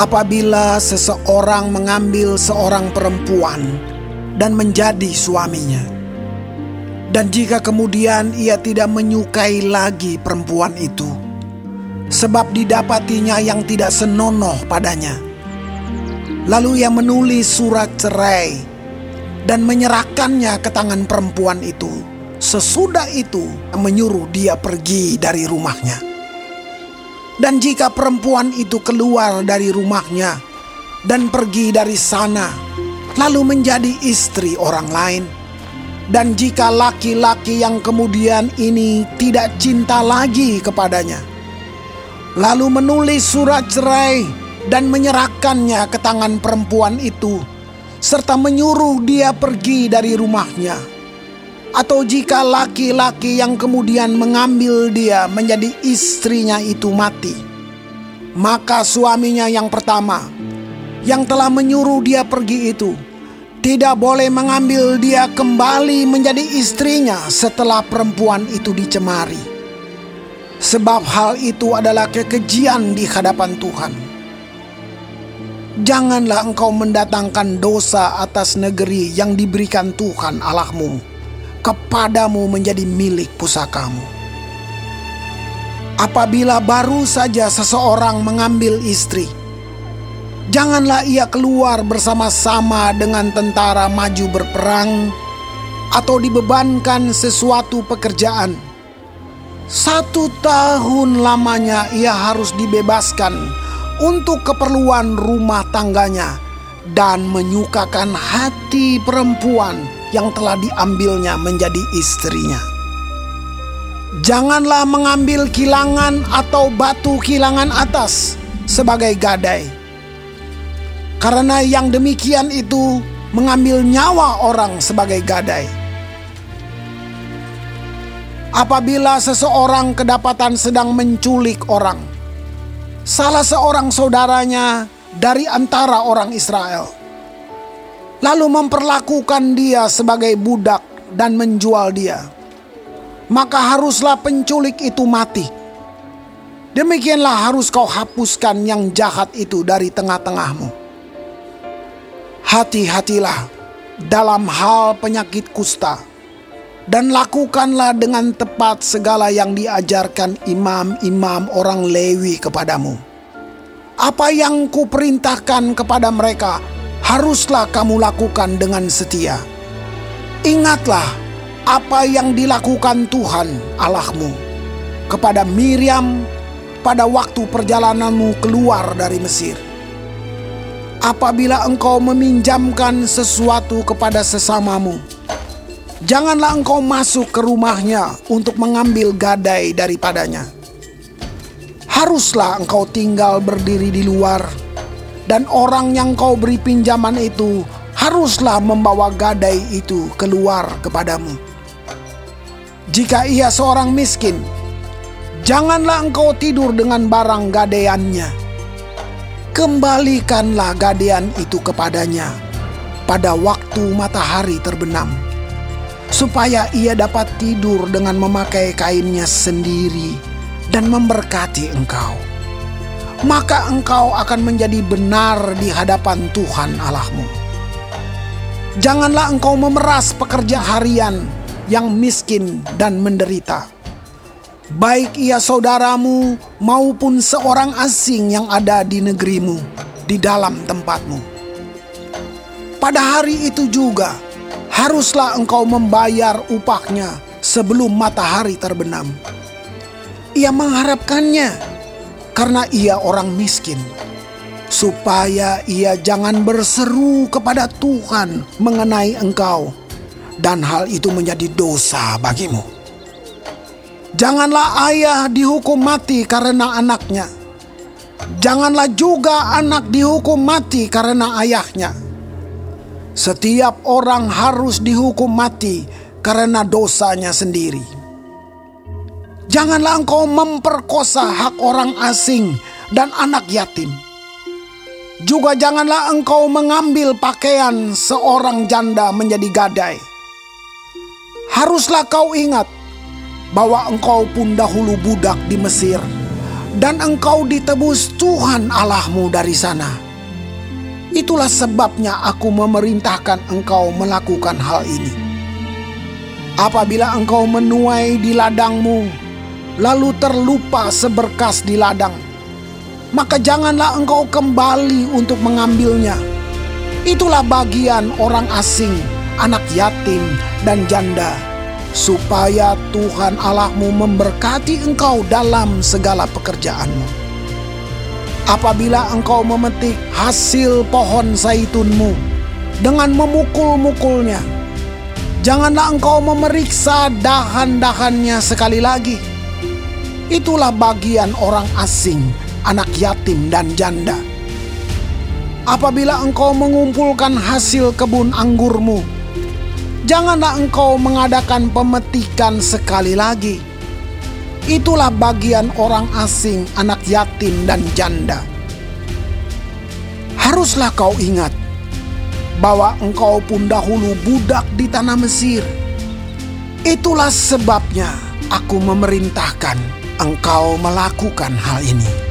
apabila seseorang mengambil seorang perempuan dan menjadi suaminya. Dan jika kemudian ia tidak menyukai lagi perempuan itu, sebab didapatinya yang tidak senonoh padanya. Lalu ia menulis surat cerai dan menyerahkannya ke tangan perempuan itu. Sesudah itu menyuruh dia pergi dari rumahnya. Dan jika perempuan itu keluar dari rumahnya dan pergi dari sana, lalu menjadi istri orang lain, dan jika laki-laki yang kemudian ini tidak cinta lagi kepadanya, lalu menulis surat cerai dan menyerahkannya ke tangan perempuan itu, serta menyuruh dia pergi dari rumahnya, atau jika laki-laki yang kemudian mengambil dia menjadi istrinya itu mati, maka suaminya yang pertama yang telah menyuruh dia pergi itu tidak boleh mengambil dia kembali menjadi istrinya setelah perempuan itu dicemari. Sebab hal itu adalah kekejian di hadapan Tuhan. Janganlah engkau mendatangkan dosa atas negeri yang diberikan Tuhan Allahmu kepadamu menjadi milik pusakamu. Apabila baru saja seseorang mengambil istri, janganlah ia keluar bersama-sama dengan tentara maju berperang atau dibebankan sesuatu pekerjaan. Satu tahun lamanya ia harus dibebaskan untuk keperluan rumah tangganya dan menyukakan hati perempuan yang telah diambilnya menjadi istrinya. Janganlah mengambil kilangan atau batu kilangan atas sebagai gadai karena yang demikian itu mengambil nyawa orang sebagai gadai. Apabila seseorang kedapatan sedang menculik orang, salah seorang saudaranya dari antara orang Israel, lalu memperlakukan dia sebagai budak dan menjual dia, maka haruslah penculik itu mati. Demikianlah harus kau hapuskan yang jahat itu dari tengah-tengahmu hati-hatilah dalam hal penyakit kusta, dan lakukanlah dengan tepat segala yang diajarkan imam-imam orang Lewi kepadamu. Apa yang kuperintahkan kepada mereka, haruslah kamu lakukan dengan setia. Ingatlah apa yang dilakukan Tuhan Allahmu kepada Miriam pada waktu perjalananmu keluar dari Mesir apabila engkau meminjamkan sesuatu kepada sesamamu, janganlah engkau masuk ke rumahnya untuk mengambil gadai daripadanya. Haruslah engkau tinggal berdiri di luar, dan orang yang kau beri pinjaman itu haruslah membawa gadai itu keluar kepadamu. Jika ia seorang miskin, janganlah engkau tidur dengan barang gadaiannya kembalikanlah gadean itu kepadanya pada waktu matahari terbenam, supaya ia dapat tidur dengan memakai kainnya sendiri dan memberkati engkau. Maka engkau akan menjadi benar di hadapan Tuhan Allahmu. Janganlah engkau memeras pekerja harian yang miskin dan menderita baik ia saudaramu maupun seorang asing yang ada di negerimu, di dalam tempatmu. Pada hari itu juga haruslah engkau membayar upahnya sebelum matahari terbenam. Ia mengharapkannya karena ia orang miskin, supaya ia jangan berseru kepada Tuhan mengenai engkau, dan hal itu menjadi dosa bagimu. Janganlah ayah dihukum mati karena anaknya. Janganlah juga anak dihukum mati karena ayahnya. Setiap orang harus dihukum mati karena dosanya sendiri. Janganlah engkau memperkosa hak orang asing dan anak yatim. Juga janganlah engkau mengambil pakaian seorang janda menjadi gadai. Haruslah kau ingat bahwa engkau pun dahulu budak di Mesir dan engkau ditebus Tuhan Allahmu dari sana. Itulah sebabnya aku memerintahkan engkau melakukan hal ini. Apabila engkau menuai di ladangmu, lalu terlupa seberkas di ladang, maka janganlah engkau kembali untuk mengambilnya. Itulah bagian orang asing, anak yatim, dan janda supaya Tuhan Allahmu memberkati engkau dalam segala pekerjaanmu. Apabila engkau memetik hasil pohon zaitunmu dengan memukul-mukulnya, janganlah engkau memeriksa dahan-dahannya sekali lagi. Itulah bagian orang asing, anak yatim dan janda. Apabila engkau mengumpulkan hasil kebun anggurmu, janganlah engkau mengadakan pemetikan sekali lagi. Itulah bagian orang asing, anak yatim, dan janda. Haruslah kau ingat bahwa engkau pun dahulu budak di tanah Mesir. Itulah sebabnya aku memerintahkan engkau melakukan hal ini.